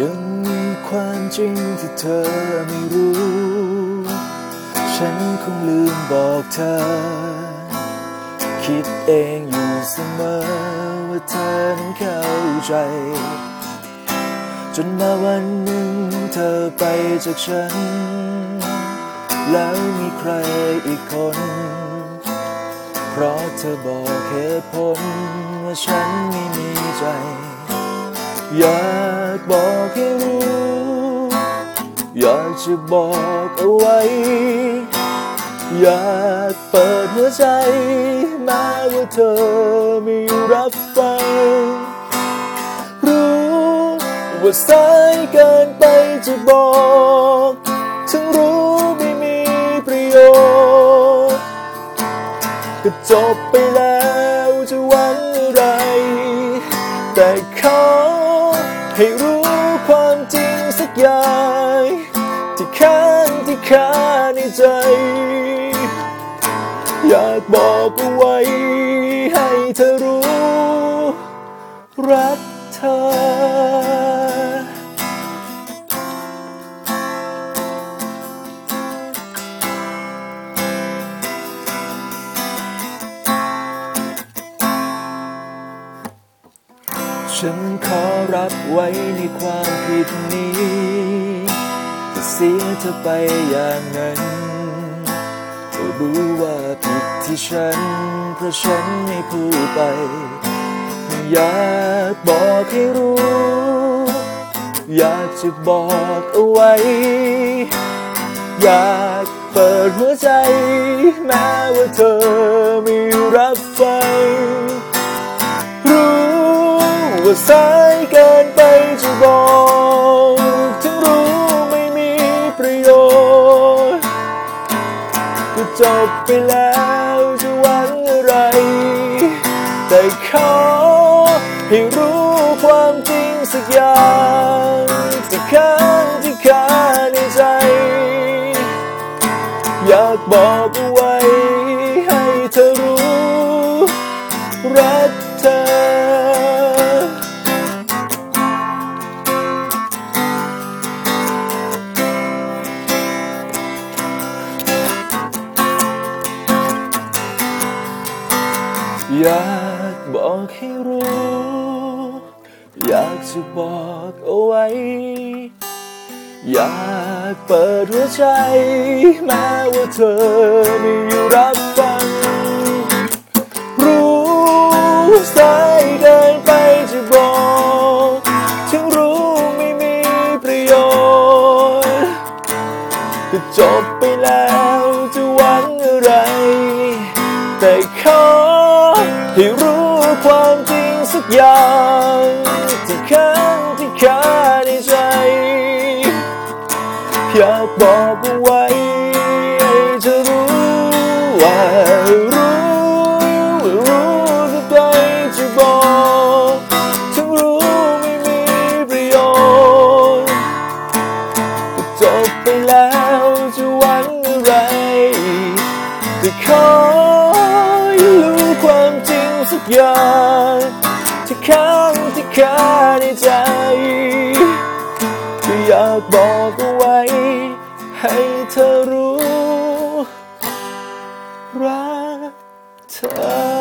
ยังมีความจริงที่เธอไม่รู้ ฉันคงลืมบอกเธอ คิดเองอยู่เสมอว่าเธอนั้นเข้าใจ จนมาวันหนึ่งเธอไปจากฉัน แล้วมีใครอีกคน เพราะเธอบอกเหตุผลว่าฉันไม่มีใจ อยากบอกให้รู้ อยากจะบอกเอาไว้ อยากเปิดหัวใจแม้ว่าเธอไม่รับฟัง รู้ว่าสายเกินไปจะบอกถึงรู้ไม่มีประโยชน์ก็จบไปแล้วจะหวังอะไร แต่เขอ ให้รู้ความจริงสักอย่างที่ค้างที่คาในใจ อยากบอกเอาไว้ ให้เธอรู้ รักเธอ ฉันขอรับไว้ในความผิดนี้จะเสียเธอไปอย่างนั้นก็รู้ว่าผิดที่ฉัน เพราะฉันไม่พูดไป อยากบอกให้รู้ อยากจะบอกเอาไว้ อยากเปิดหัวใจ แม้ว่าเธอไม่รับฟัง ว่าสายเกินไปจะบอกถึงรู้ไม่มีประโยชน์ก็จบไปแล้วจะหวังอะไร แต่ขอให้รู้ความจริงสักอย่างที่ครั้งที่คาในใจ อยากบอกเอา อยากบอกให้รู้ อยากจะบอกเอาไว้ อยากเปิดหัวใจ แม้ว่าเธอไม่อยู่รับฟัง รู้สายเกินไปจะบอกถึงรู้ไม่มีประโยชน์ก็จบไปแล้วจะหวังอะไร แต่เขอ ให้รู้ความจริงสักอย่างที่ค้างที่คาในใจ อยากบอกเอาไว้ให้เธอรู้ว่ารู้รู้ก็ใกล้จะบอกถึงรู้ไม่มีประโยชน์ก็จบไปแล้วจะหวังอะไรแต่ขอ สักอย่างที่ค้างที่คาในใจก็อยากบอกเอาไว้ ให้เธอรู้ รักเธอ